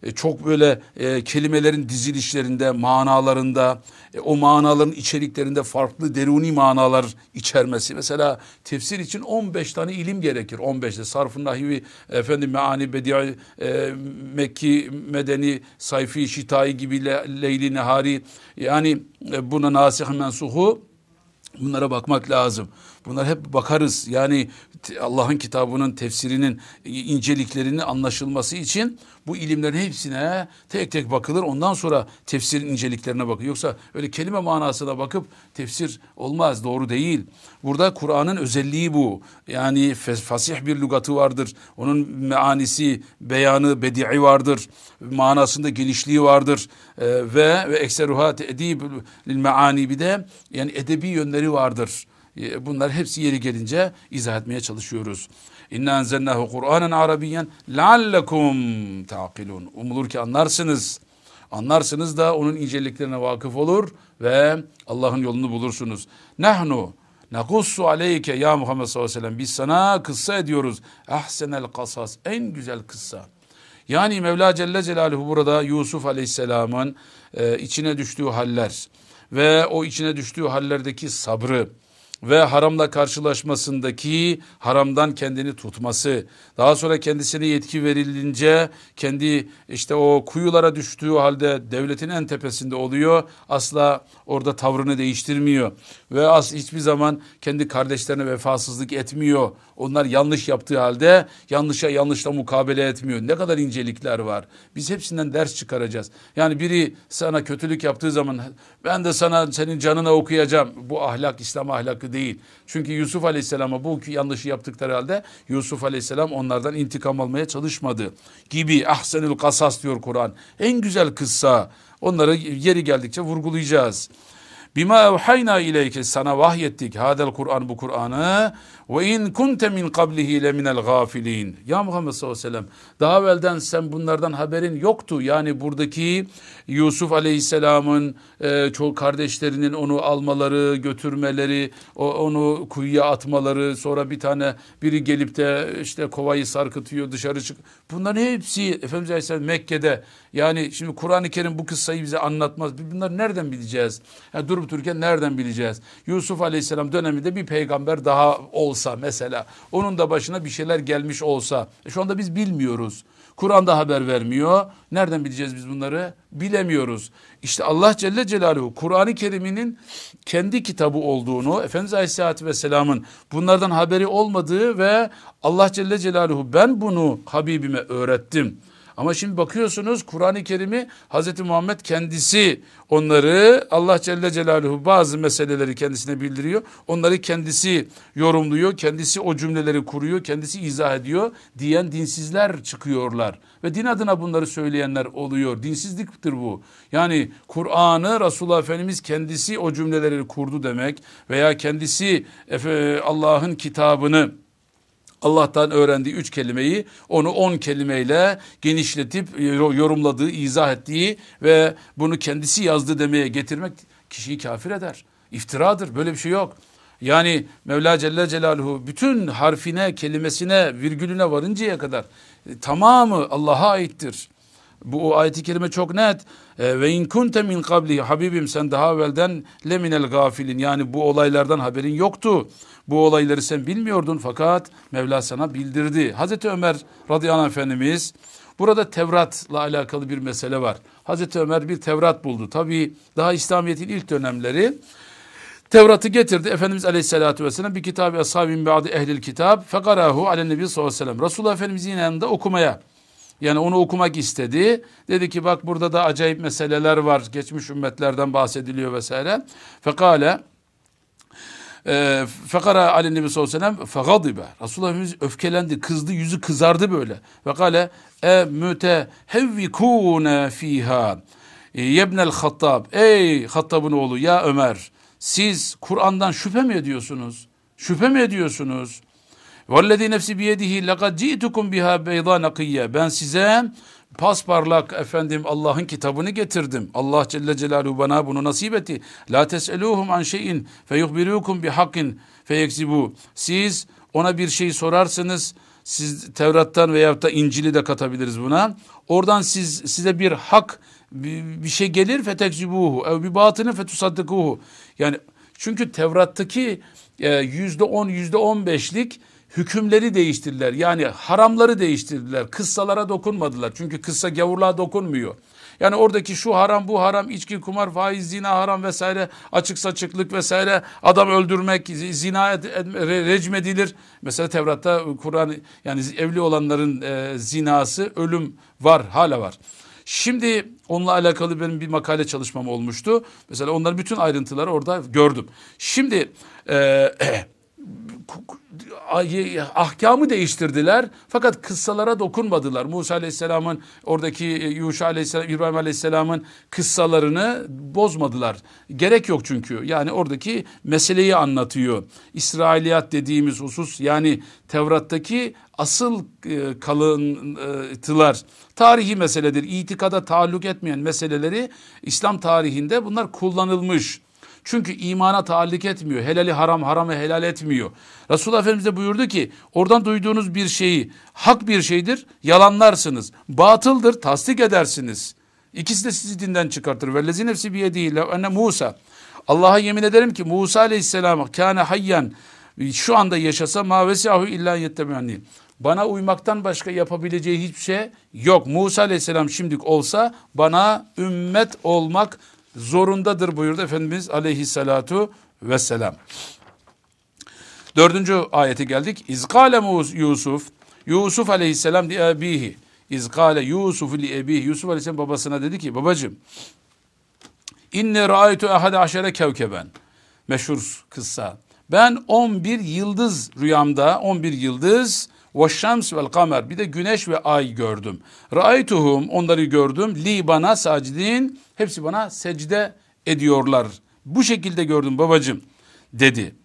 E, çok böyle e, kelimelerin dizilişlerinde, manalarında, e, o manaların içeriklerinde farklı deruni manalar içermesi. Mesela tefsir için 15 tane ilim gerekir. 15'te sarf-ı nahivi, efendim meani, bedi, e, Mekki, Medeni, Sayfi, Şitai gibi le, Leyli, Nehari. Yani e, buna nasih mensuhu Bunlara bakmak lazım. Bunlar hep bakarız. Yani Allah'ın kitabının tefsirinin inceliklerini anlaşılması için bu ilimlerin hepsine tek tek bakılır. Ondan sonra tefsirin inceliklerine bakılır. Yoksa öyle kelime manasına bakıp tefsir olmaz. Doğru değil. Burada Kur'an'ın özelliği bu. Yani fasih bir lügatı vardır. Onun meanisi, beyanı, bedi'i vardır. Manasında genişliği vardır. Ee, ve ve ekseruha edib meani bir de yani edebi yönleri vardır. Bunlar hepsi yeri gelince izah etmeye çalışıyoruz. İnna enzelnahu Kur'anen Arabiyyen leallekum taqilun. Umulur ki anlarsınız. Anlarsınız da onun inceliklerine vakıf olur ve Allah'ın yolunu bulursunuz. Nahnu Nakussu aleyke ya Muhammed sallallahu aleyhi ve sellem. Biz sana kıssa ediyoruz. Ahsenel kasas. En güzel kıssa. Yani Mevla Celle Celaluhu burada Yusuf aleyhisselamın e, içine düştüğü haller ve o içine düştüğü hallerdeki sabrı, ve haramla karşılaşmasındaki haramdan kendini tutması, daha sonra kendisine yetki verilince kendi işte o kuyulara düştüğü halde devletin en tepesinde oluyor. Asla orada tavrını değiştirmiyor ve as hiçbir zaman kendi kardeşlerine vefasızlık etmiyor. Onlar yanlış yaptığı halde yanlışa yanlışla mukabele etmiyor. Ne kadar incelikler var. Biz hepsinden ders çıkaracağız. Yani biri sana kötülük yaptığı zaman ben de sana senin canına okuyacağım. Bu ahlak İslam ahlakı değil. Çünkü Yusuf Aleyhisselam'a bu yanlışı yaptıkları halde Yusuf Aleyhisselam onlardan intikam almaya çalışmadı. Gibi ahsenül kasas diyor Kur'an. En güzel kıssa. Onları yeri geldikçe vurgulayacağız. Bima evhayna ileyke sana vahyettik hadel Kur'an bu Kur'an'ı ve in kunte min qablihi le minel gafilin. Ya Muhammed sallallahu aleyhi ve sellem daha evvelden sen bunlardan haberin yoktu. Yani buradaki Yusuf aleyhisselamın e, çok kardeşlerinin onu almaları, götürmeleri, o, onu kuyuya atmaları, sonra bir tane biri gelip de işte kovayı sarkıtıyor dışarı çık. Bunların hepsi Efendimiz Aleyhisselam Mekke'de yani şimdi Kur'an-ı Kerim bu kıssayı bize anlatmaz. Bunları nereden bileceğiz? Yani durup dururken nereden bileceğiz? Yusuf Aleyhisselam döneminde bir peygamber daha olsa mesela onun da başına bir şeyler gelmiş olsa e şu anda biz bilmiyoruz. Kur'an'da haber vermiyor. Nereden bileceğiz biz bunları? Bilemiyoruz. İşte Allah Celle Celaluhu Kur'an-ı Kerim'inin kendi kitabı olduğunu, Efendimiz Aleyhisselatü Vesselam'ın bunlardan haberi olmadığı ve Allah Celle Celaluhu ben bunu Habibime öğrettim ama şimdi bakıyorsunuz Kur'an-ı Kerim'i Hz. Muhammed kendisi onları Allah Celle Celaluhu bazı meseleleri kendisine bildiriyor. Onları kendisi yorumluyor, kendisi o cümleleri kuruyor, kendisi izah ediyor diyen dinsizler çıkıyorlar. Ve din adına bunları söyleyenler oluyor. Dinsizliktir bu. Yani Kur'an'ı Resulullah Efendimiz kendisi o cümleleri kurdu demek veya kendisi Allah'ın kitabını Allah'tan öğrendiği üç kelimeyi onu on kelimeyle genişletip yorumladığı, izah ettiği ve bunu kendisi yazdı demeye getirmek kişiyi kafir eder. İftiradır. Böyle bir şey yok. Yani Mevla Celle Celaluhu bütün harfine, kelimesine, virgülüne varıncaya kadar e, tamamı Allah'a aittir. Bu o ayeti kerime çok net. E, ve in kunte min kabli Habibim sen daha evvelden leminel gafilin yani bu olaylardan haberin yoktu. Bu olayları sen bilmiyordun fakat Mevla sana bildirdi. Hazreti Ömer radıyallahu anh efendimiz burada Tevrat'la alakalı bir mesele var. Hazreti Ömer bir Tevrat buldu. Tabi daha İslamiyet'in ilk dönemleri Tevrat'ı getirdi. Efendimiz Aleyhisselatü Vesselam bir kitabı ashabin ba'di ehlil kitab fekarahu alenebi sallallahu aleyhi ve sellem. Resulullah Efendimizin yanında okumaya yani onu okumak istedi. Dedi ki bak burada da acayip meseleler var. Geçmiş ümmetlerden bahsediliyor vesaire. Fekale e, Fekara Ali Nebi sallallahu aleyhi ve sellem. Resulullah Efendimiz öfkelendi, kızdı, yüzü kızardı böyle. Ve kale e mütehevvikûne fiha. E, yebnel Hattab. Ey Hattab'ın oğlu ya Ömer. Siz Kur'an'dan şüphe mi ediyorsunuz? Şüphe mi ediyorsunuz? Vellezî nefsi biyedihi lekad ci'tukum biha beyda. Ben size pasparlak efendim Allah'ın kitabını getirdim. Allah Celle Celaluhu bana bunu nasip etti. La tes'eluhum an şeyin feyuhbirukum bi hakkin feyekzibu. Siz ona bir şey sorarsınız. Siz Tevrat'tan veyahut da İncil'i de katabiliriz buna. Oradan siz size bir hak bir, bir şey gelir fetekzibuhu ev bir batını fetusaddikuhu. Yani çünkü Tevrat'taki e, yüzde on yüzde on beşlik hükümleri değiştirdiler. Yani haramları değiştirdiler. Kıssalara dokunmadılar. Çünkü kıssa gavurluğa dokunmuyor. Yani oradaki şu haram bu haram içki kumar faiz zina haram vesaire açık saçıklık vesaire adam öldürmek zina ed, ed, recmedilir. Mesela Tevrat'ta Kur'an yani evli olanların e, zinası ölüm var hala var. Şimdi onunla alakalı benim bir makale çalışmam olmuştu. Mesela onların bütün ayrıntıları orada gördüm. Şimdi e, ahkamı değiştirdiler fakat kıssalara dokunmadılar. Musa Aleyhisselam'ın oradaki e, Yuşa Aleyhisselam, İbrahim Aleyhisselam'ın kıssalarını bozmadılar. Gerek yok çünkü. Yani oradaki meseleyi anlatıyor. İsrailiyat dediğimiz husus yani Tevrat'taki asıl e, kalıntılar tarihi meseledir. İtikada taalluk etmeyen meseleleri İslam tarihinde bunlar kullanılmış. Çünkü imana taalluk etmiyor. Helali haram, haramı helal etmiyor. Resulullah Efendimiz de buyurdu ki oradan duyduğunuz bir şeyi hak bir şeydir, yalanlarsınız. Batıldır, tasdik edersiniz. İkisi de sizi dinden çıkartır. Vellezi nefsi biyedihi enne Musa. Allah'a yemin ederim ki Musa aleyhisselam kâne hayyan şu anda yaşasa ma vesiahu illa yettemenni. Bana uymaktan başka yapabileceği hiçbir şey yok. Musa aleyhisselam şimdilik olsa bana ümmet olmak zorundadır buyurdu Efendimiz aleyhissalatu vesselam. Dördüncü ayete geldik. İzkale Yusuf, Yusuf aleyhisselam di ebihi. İzkale Yusuf li ebihi. Yusuf aleyhisselam babasına dedi ki babacım İnne ra'aytu ahade aşere kevkeben. Meşhur kıssa. Ben 11 yıldız rüyamda 11 yıldız ve şems vel kamer bir de güneş ve ay gördüm. Ra'aytuhum onları gördüm. Li bana sacidin hepsi bana secde ediyorlar. Bu şekilde gördüm babacım dedi.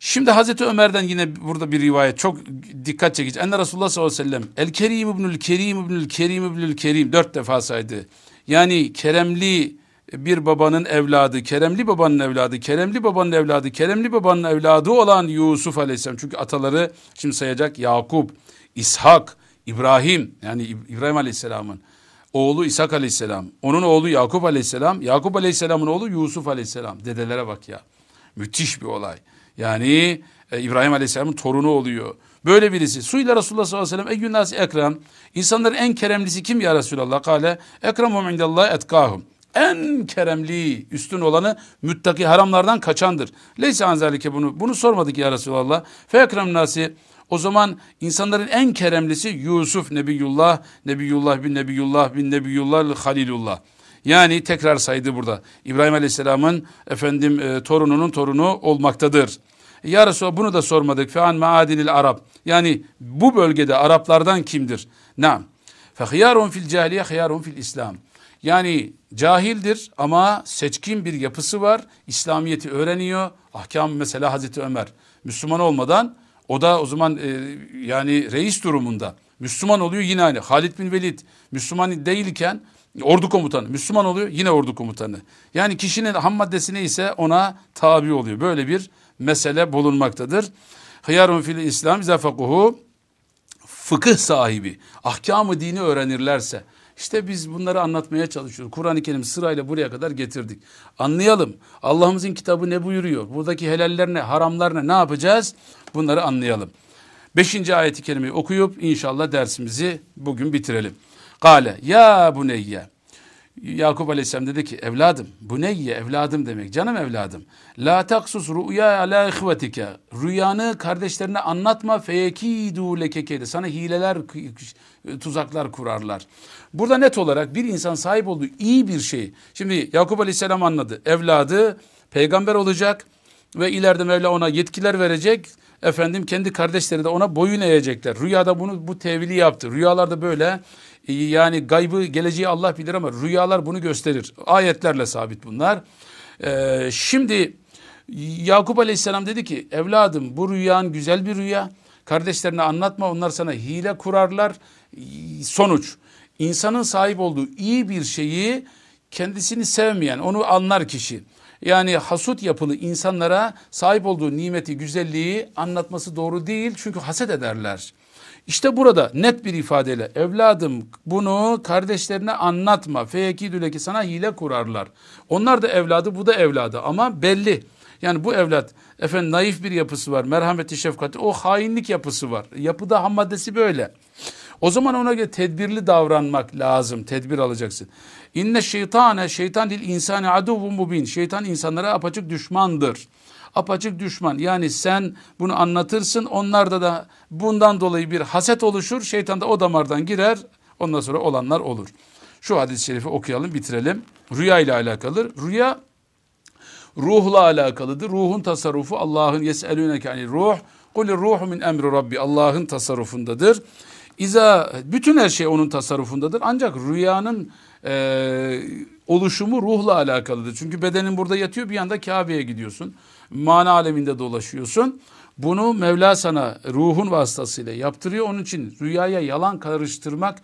Şimdi Hazreti Ömer'den yine burada bir rivayet çok dikkat çekici. Enne Resulullah sallallahu aleyhi ve sellem El Kerim ibnül Kerim ibnül Kerim ibnül Kerim dört defa saydı. Yani keremli bir babanın evladı, Keremli babanın evladı, Keremli babanın evladı, Keremli babanın evladı olan Yusuf Aleyhisselam. Çünkü ataları şimdi sayacak Yakup, İshak, İbrahim yani İbrahim Aleyhisselam'ın oğlu İshak Aleyhisselam, onun oğlu Yakup Aleyhisselam, Yakup Aleyhisselam'ın oğlu Yusuf Aleyhisselam. Dedelere bak ya. Müthiş bir olay. Yani e, İbrahim Aleyhisselam'ın torunu oluyor. Böyle birisi. Suyla Resulullah sallallahu aleyhi ve sellem eyyün nasi ekrem. İnsanların en keremlisi kim ya Resulallah? Kale ekremum indallah etkahum en keremli, üstün olanı müttaki haramlardan kaçandır. Leyse anzalike bunu. Bunu sormadık ya Resulallah. Fe ekrem nasi. O zaman insanların en keremlisi Yusuf Nebiyullah, Nebiyullah bin Nebiyullah bin Nebiyullah Halilullah. Yani tekrar saydı burada. İbrahim Aleyhisselam'ın efendim e, torununun torunu olmaktadır. Ya Resulallah bunu da sormadık. Fean maadinil Arap. Yani bu bölgede Araplardan kimdir? Naam. Fehiyarun fil cahiliye hiyarun fil İslam. Yani cahildir ama seçkin bir yapısı var. İslamiyeti öğreniyor. Ahkam mesela Hazreti Ömer. Müslüman olmadan o da o zaman e, yani reis durumunda. Müslüman oluyor yine aynı. Halid bin Velid Müslüman değilken ordu komutanı. Müslüman oluyor yine ordu komutanı. Yani kişinin ham maddesi neyse ona tabi oluyor. Böyle bir mesele bulunmaktadır. Hıyarun fil İslam izafakuhu fıkıh sahibi ahkamı dini öğrenirlerse işte biz bunları anlatmaya çalışıyoruz. Kur'an-ı Kerim sırayla buraya kadar getirdik. Anlayalım. Allah'ımızın kitabı ne buyuruyor? Buradaki helaller ne, haramlar ne, ne yapacağız? Bunları anlayalım. Beşinci ayeti kerimeyi okuyup inşallah dersimizi bugün bitirelim. Kale ya buneyye Yakup Aleyhisselam dedi ki evladım bu neyye evladım demek canım evladım. La taksus rüya ala ihvetike. Rüyanı kardeşlerine anlatma feyekidu lekekede. Sana hileler tuzaklar kurarlar. Burada net olarak bir insan sahip olduğu iyi bir şey. Şimdi Yakup Aleyhisselam anladı. Evladı peygamber olacak ve ileride Mevla ona yetkiler verecek. Efendim kendi kardeşleri de ona boyun eğecekler. Rüyada bunu bu tevili yaptı. Rüyalarda böyle yani gaybı geleceği Allah bilir ama rüyalar bunu gösterir. Ayetlerle sabit bunlar. Ee, şimdi Yakup Aleyhisselam dedi ki evladım bu rüyan güzel bir rüya. Kardeşlerine anlatma onlar sana hile kurarlar. Sonuç insanın sahip olduğu iyi bir şeyi kendisini sevmeyen onu anlar kişi. Yani hasut yapılı insanlara sahip olduğu nimeti, güzelliği anlatması doğru değil. Çünkü haset ederler. İşte burada net bir ifadeyle evladım bunu kardeşlerine anlatma. Feyekidüle ki sana hile kurarlar. Onlar da evladı bu da evladı ama belli. Yani bu evlat efendim naif bir yapısı var. Merhameti şefkati o hainlik yapısı var. Yapıda ham maddesi böyle. O zaman ona göre tedbirli davranmak lazım. Tedbir alacaksın. İnne şeytane şeytan dil insani aduvun mubin. Şeytan insanlara apaçık düşmandır apaçık düşman. Yani sen bunu anlatırsın onlarda da bundan dolayı bir haset oluşur. Şeytan da o damardan girer ondan sonra olanlar olur. Şu hadis-i şerifi okuyalım bitirelim. Rüya ile alakalı. Rüya ruhla alakalıdır. Ruhun tasarrufu Allah'ın yeselûneke yani ruh. Kul ruhu min emri rabbi. Allah'ın tasarrufundadır. İza bütün her şey onun tasarrufundadır. Ancak rüyanın e, oluşumu ruhla alakalıdır. Çünkü bedenin burada yatıyor bir anda Kabe'ye gidiyorsun. Mana aleminde dolaşıyorsun. Bunu Mevla sana ruhun vasıtasıyla yaptırıyor. Onun için rüyaya yalan karıştırmak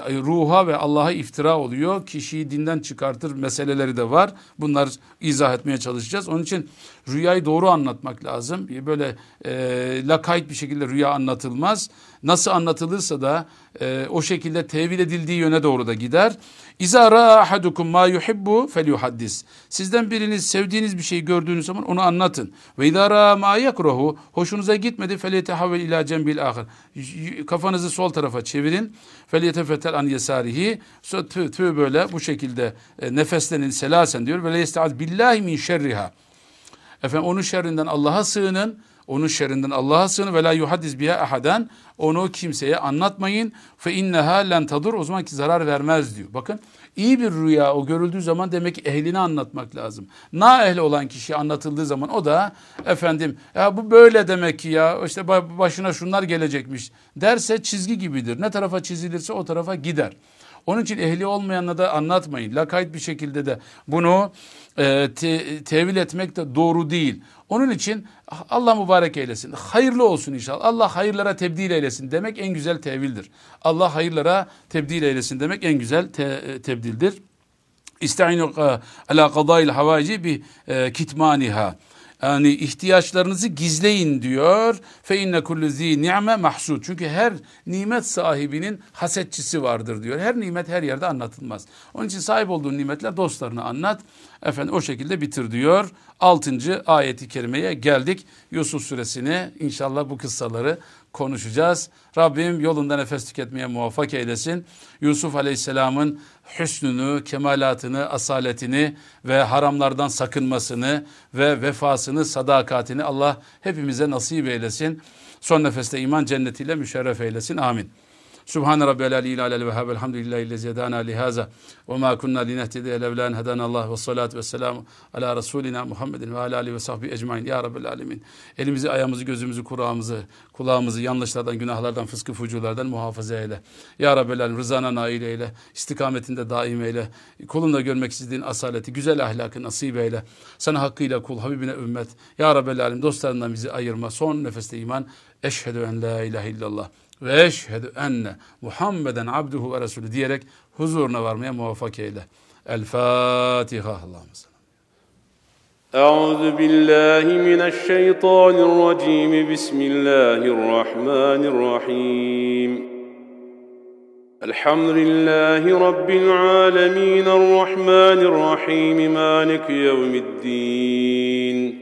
ruha ve Allah'a iftira oluyor. Kişiyi dinden çıkartır meseleleri de var. Bunlar izah etmeye çalışacağız. Onun için rüyayı doğru anlatmak lazım. Böyle e, lakayt bir şekilde rüya anlatılmaz. Nasıl anlatılırsa da e, o şekilde tevil edildiği yöne doğru da gider. İza ra'a ahadukum ma yuhibbu felyuhaddis. Sizden biriniz sevdiğiniz bir şeyi gördüğünüz zaman onu anlatın. Ve izâ ra'a ma yakrahu hoşunuza gitmedi felyetehavvel ila cembil ahir. Kafanızı sol tarafa çevirin. Felyetefetel an yesarihi. Tü, tü böyle bu şekilde e, nefeslenin selasen diyor. Ve leyesta'az billahi min şerriha. Efendim onun şerrinden Allah'a sığının. Onun şerrinden Allah'a sığının ve la yuhaddis biha ahaden. Onu kimseye anlatmayın. Fe inneha len tadur. O zaman ki zarar vermez diyor. Bakın iyi bir rüya o görüldüğü zaman demek ki ehline anlatmak lazım. Na ehli olan kişi anlatıldığı zaman o da efendim ya bu böyle demek ki ya işte başına şunlar gelecekmiş derse çizgi gibidir. Ne tarafa çizilirse o tarafa gider. Onun için ehli olmayanla da anlatmayın. Lakayt bir şekilde de bunu e, te, tevil etmek de doğru değil. Onun için Allah mübarek eylesin. Hayırlı olsun inşallah. Allah hayırlara tebdil eylesin demek en güzel tevildir. Allah hayırlara tebdil eylesin demek en güzel te, e, tebdildir. İsta'inu e, ala kadâil havâci bi e, kitmaniha. Yani ihtiyaçlarınızı gizleyin diyor. Fe inne kullu zi ni'me mahsud. Çünkü her nimet sahibinin hasetçisi vardır diyor. Her nimet her yerde anlatılmaz. Onun için sahip olduğun nimetler dostlarına anlat. Efendim o şekilde bitir diyor. Altıncı ayeti kerimeye geldik. Yusuf suresini inşallah bu kıssaları konuşacağız. Rabbim yolunda nefes tüketmeye muvaffak eylesin. Yusuf Aleyhisselam'ın hüsnünü, kemalatını, asaletini ve haramlardan sakınmasını ve vefasını, sadakatini Allah hepimize nasip eylesin. Son nefeste iman cennetiyle müşerref eylesin. Amin. Subhan rabbiyal aliyyil alel vehhab elhamdülillahi lezi hedana lihaza ve ma kunna linehtediye levla en hedana Allah ve salatu ve selamu ala Resulina Muhammedin ve ala alihi ve sahbihi ecmain ya Rabbel alemin. Elimizi, ayağımızı, gözümüzü, kulağımızı, kulağımızı yanlışlardan, günahlardan, fıskı fuculardan muhafaza eyle. Ya Rabbel alemin rızana nail eyle, istikametinde daim eyle. Kulunda görmek istediğin asaleti, güzel ahlakı nasip eyle. Sana hakkıyla kul, Habibine ümmet. Ya Rabbel alemin dostlarından bizi ayırma. Son nefeste iman. Eşhedü en la ilahe illallah ve eşhedü enne Muhammeden abduhu ve resulü diyerek huzuruna varmaya muvaffak eyle. El Fatiha. Allah'ımız. أعوذ بالله من الشيطان الرجيم بسم الله الرحمن الرحيم الحمد لله رب العالمين الرحمن الرحيم مالك يوم الدين